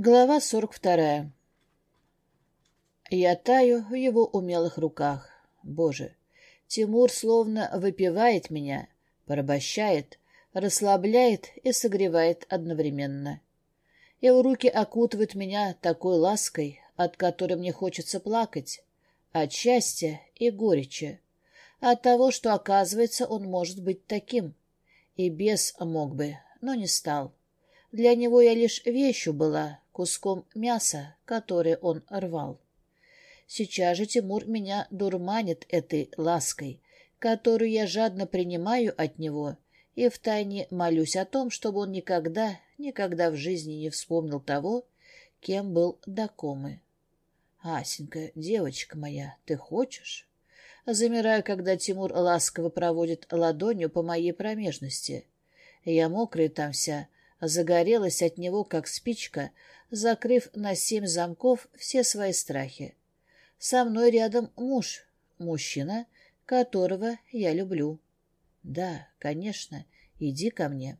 Глава сорок вторая. Я таю в его умелых руках. Боже, Тимур словно выпивает меня, порабощает, расслабляет и согревает одновременно. Его руки окутывают меня такой лаской, от которой мне хочется плакать, от счастья и горечи, от того, что, оказывается, он может быть таким. И без мог бы, но не стал. Для него я лишь вещью была, куском мяса, которое он рвал. Сейчас же Тимур меня дурманит этой лаской, которую я жадно принимаю от него и втайне молюсь о том, чтобы он никогда, никогда в жизни не вспомнил того, кем был до комы. «Асенька, девочка моя, ты хочешь?» Замираю, когда Тимур ласково проводит ладонью по моей промежности. Я мокрая там вся, загорелась от него, как спичка, закрыв на семь замков все свои страхи. Со мной рядом муж, мужчина, которого я люблю. Да, конечно, иди ко мне.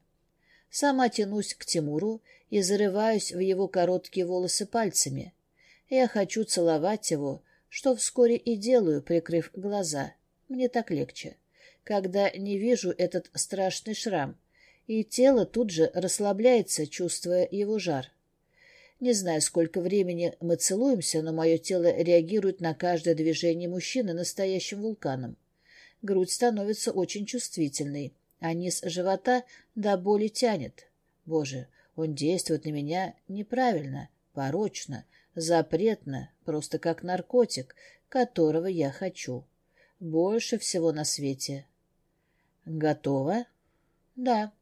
Сама тянусь к Тимуру и зарываюсь в его короткие волосы пальцами. Я хочу целовать его, что вскоре и делаю, прикрыв глаза. Мне так легче, когда не вижу этот страшный шрам, и тело тут же расслабляется, чувствуя его жар. Не знаю, сколько времени мы целуемся, но мое тело реагирует на каждое движение мужчины настоящим вулканом. Грудь становится очень чувствительной, а низ живота до боли тянет. Боже, он действует на меня неправильно, порочно, запретно, просто как наркотик, которого я хочу. Больше всего на свете. Готово? Да.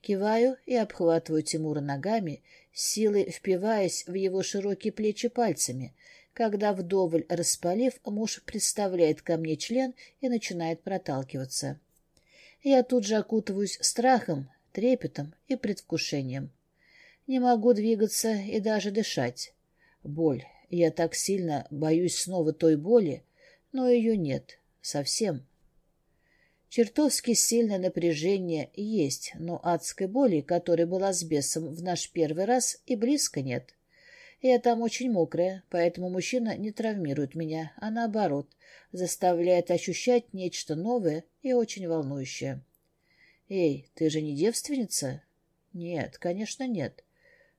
Киваю и обхватываю Тимура ногами, силой впиваясь в его широкие плечи пальцами. Когда вдоволь распалив, муж представляет ко мне член и начинает проталкиваться. Я тут же окутываюсь страхом, трепетом и предвкушением. Не могу двигаться и даже дышать. Боль. Я так сильно боюсь снова той боли, но ее нет. Совсем. Чертовски сильное напряжение есть, но адской боли, которая была с бесом в наш первый раз, и близко нет. Я там очень мокрая, поэтому мужчина не травмирует меня, а наоборот, заставляет ощущать нечто новое и очень волнующее. «Эй, ты же не девственница?» «Нет, конечно, нет.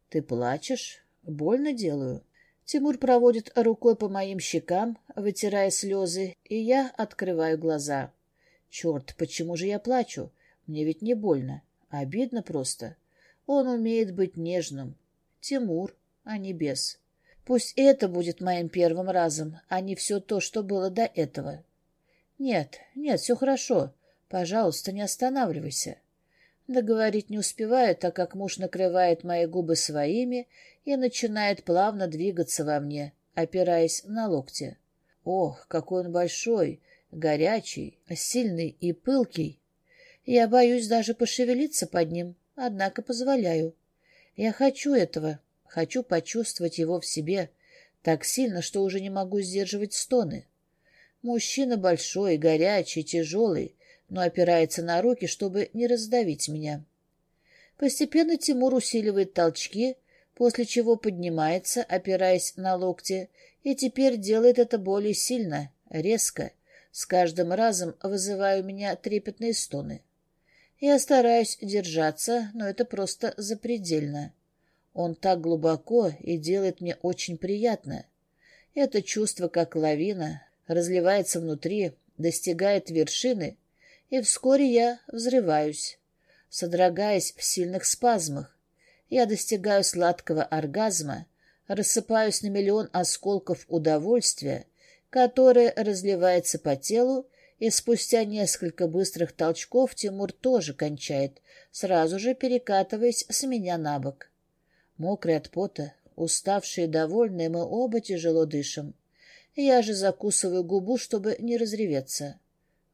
Ты плачешь? Больно делаю?» Тимур проводит рукой по моим щекам, вытирая слезы, и я открываю глаза. Черт, почему же я плачу? Мне ведь не больно. Обидно просто. Он умеет быть нежным. Тимур, а не бес. Пусть это будет моим первым разом, а не все то, что было до этого. Нет, нет, все хорошо. Пожалуйста, не останавливайся. Договорить не успеваю, так как муж накрывает мои губы своими и начинает плавно двигаться во мне, опираясь на локти. Ох, какой он большой, горячий, сильный и пылкий. Я боюсь даже пошевелиться под ним, однако позволяю. Я хочу этого, хочу почувствовать его в себе, так сильно, что уже не могу сдерживать стоны. Мужчина большой, горячий, тяжелый, но опирается на руки, чтобы не раздавить меня. Постепенно Тимур усиливает толчки, после чего поднимается, опираясь на локти, и теперь делает это более сильно, резко, с каждым разом вызывая у меня трепетные стоны. Я стараюсь держаться, но это просто запредельно. Он так глубоко и делает мне очень приятно. Это чувство, как лавина, разливается внутри, достигает вершины, и вскоре я взрываюсь, содрогаясь в сильных спазмах. Я достигаю сладкого оргазма, рассыпаюсь на миллион осколков удовольствия, которое разливается по телу, и спустя несколько быстрых толчков Тимур тоже кончает, сразу же перекатываясь с меня на бок. Мокрый от пота, уставшие и довольные, мы оба тяжело дышим. Я же закусываю губу, чтобы не разреветься.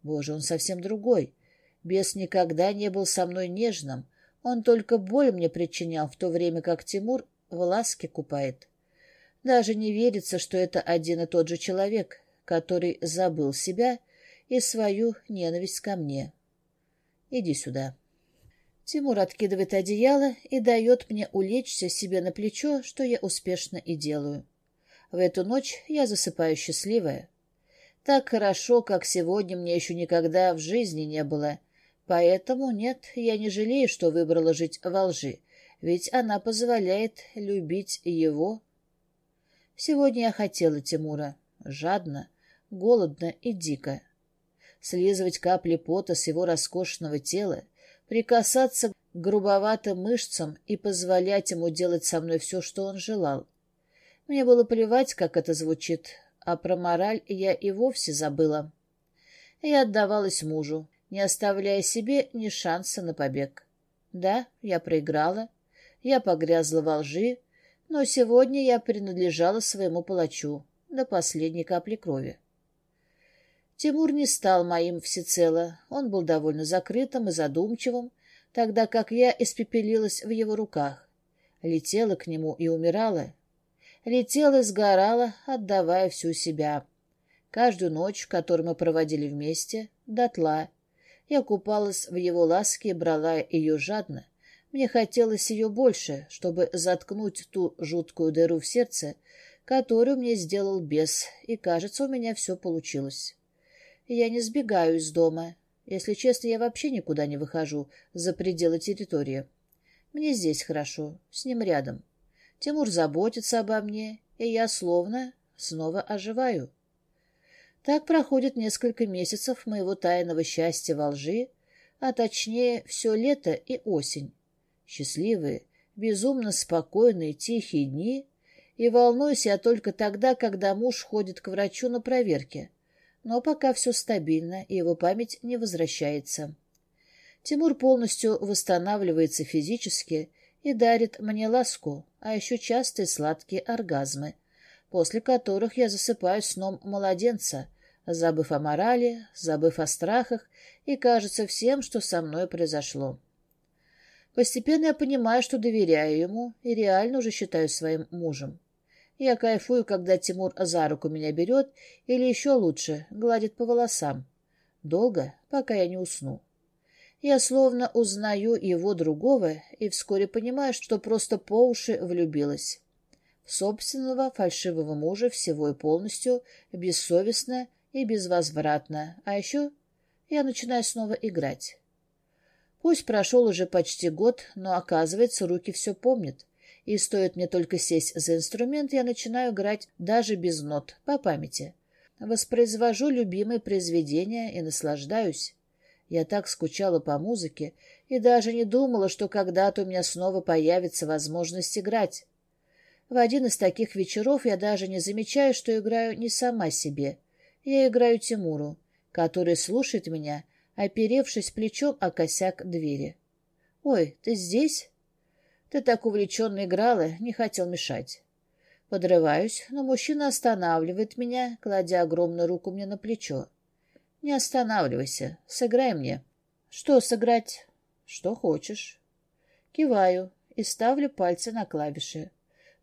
Боже, он совсем другой. Бес никогда не был со мной нежным. Он только боль мне причинял, в то время как Тимур в ласке купает. Даже не верится, что это один и тот же человек, который забыл себя и свою ненависть ко мне. Иди сюда. Тимур откидывает одеяло и дает мне улечься себе на плечо, что я успешно и делаю. В эту ночь я засыпаю счастливая. Так хорошо, как сегодня, мне еще никогда в жизни не было. Поэтому нет, я не жалею, что выбрала жить во лжи, ведь она позволяет любить его. Сегодня я хотела Тимура. Жадно, голодно и дико. Слизывать капли пота с его роскошного тела, прикасаться к грубоватым мышцам и позволять ему делать со мной все, что он желал. Мне было плевать, как это звучит, а про мораль я и вовсе забыла. Я отдавалась мужу, не оставляя себе ни шанса на побег. Да, я проиграла, я погрязла во лжи, но сегодня я принадлежала своему палачу до последней капли крови. Тимур не стал моим всецело, он был довольно закрытым и задумчивым, тогда как я испепелилась в его руках, летела к нему и умирала, летела и сгорала, отдавая всю себя. Каждую ночь, которую мы проводили вместе, дотла. Я купалась в его ласке и брала ее жадно. Мне хотелось ее больше, чтобы заткнуть ту жуткую дыру в сердце, которую мне сделал бес, и, кажется, у меня все получилось. Я не сбегаю из дома. Если честно, я вообще никуда не выхожу за пределы территории. Мне здесь хорошо, с ним рядом. Тимур заботится обо мне, и я словно снова оживаю. Так проходит несколько месяцев моего тайного счастья во лжи, а точнее все лето и осень. Счастливые, безумно спокойные, тихие дни, и волнуюсь я только тогда, когда муж ходит к врачу на проверке. Но пока все стабильно, и его память не возвращается. Тимур полностью восстанавливается физически и дарит мне ласку, а еще частые сладкие оргазмы, после которых я засыпаю сном младенца, забыв о морали, забыв о страхах и, кажется, всем, что со мной произошло. Постепенно я понимаю, что доверяю ему и реально уже считаю своим мужем. Я кайфую, когда Тимур за руку меня берет или еще лучше, гладит по волосам. Долго, пока я не усну. Я словно узнаю его другого и вскоре понимаю, что просто по уши влюбилась. В собственного фальшивого мужа всего и полностью, бессовестно и безвозвратно. А еще я начинаю снова играть. Пусть прошел уже почти год, но, оказывается, руки все помнят. И стоит мне только сесть за инструмент, я начинаю играть даже без нот, по памяти. Воспроизвожу любимые произведения и наслаждаюсь. Я так скучала по музыке и даже не думала, что когда-то у меня снова появится возможность играть. В один из таких вечеров я даже не замечаю, что играю не сама себе. Я играю Тимуру, который слушает меня, оперевшись плечом о косяк двери. «Ой, ты здесь?» «Ты так увлеченно играла, не хотел мешать». Подрываюсь, но мужчина останавливает меня, кладя огромную руку мне на плечо. Не останавливайся. Сыграй мне. Что сыграть? Что хочешь. Киваю и ставлю пальцы на клавиши.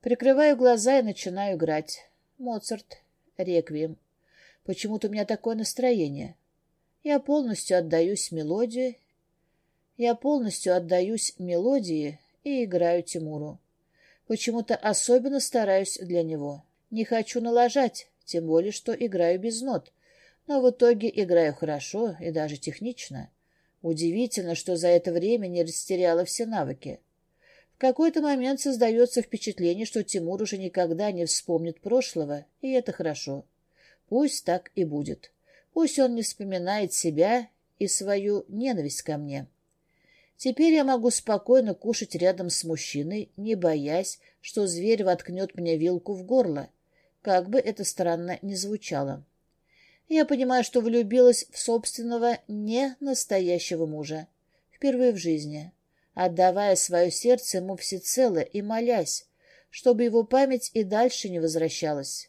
Прикрываю глаза и начинаю играть. Моцарт, реквием. Почему-то у меня такое настроение. Я полностью отдаюсь мелодии. Я полностью отдаюсь мелодии и играю Тимуру. Почему-то особенно стараюсь для него. Не хочу налажать, тем более, что играю без нот — но в итоге играю хорошо и даже технично. Удивительно, что за это время не растеряла все навыки. В какой-то момент создается впечатление, что Тимур уже никогда не вспомнит прошлого, и это хорошо. Пусть так и будет. Пусть он не вспоминает себя и свою ненависть ко мне. Теперь я могу спокойно кушать рядом с мужчиной, не боясь, что зверь воткнет мне вилку в горло, как бы это странно ни звучало. Я понимаю, что влюбилась в собственного не настоящего мужа. Впервые в жизни. Отдавая свое сердце ему всецело и молясь, чтобы его память и дальше не возвращалась.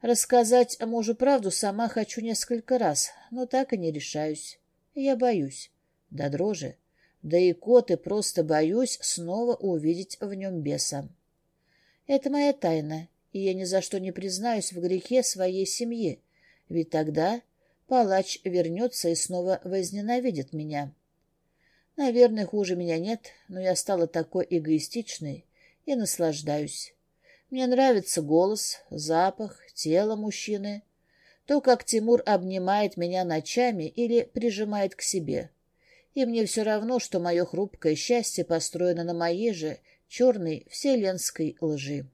Рассказать мужу правду сама хочу несколько раз, но так и не решаюсь. Я боюсь. Да дрожи. Да и кот и просто боюсь снова увидеть в нем беса. Это моя тайна, и я ни за что не признаюсь в грехе своей семьи, ведь тогда палач вернется и снова возненавидит меня. Наверное, хуже меня нет, но я стала такой эгоистичной и наслаждаюсь. Мне нравится голос, запах, тело мужчины, то, как Тимур обнимает меня ночами или прижимает к себе. И мне все равно, что мое хрупкое счастье построено на моей же черной вселенской лжи.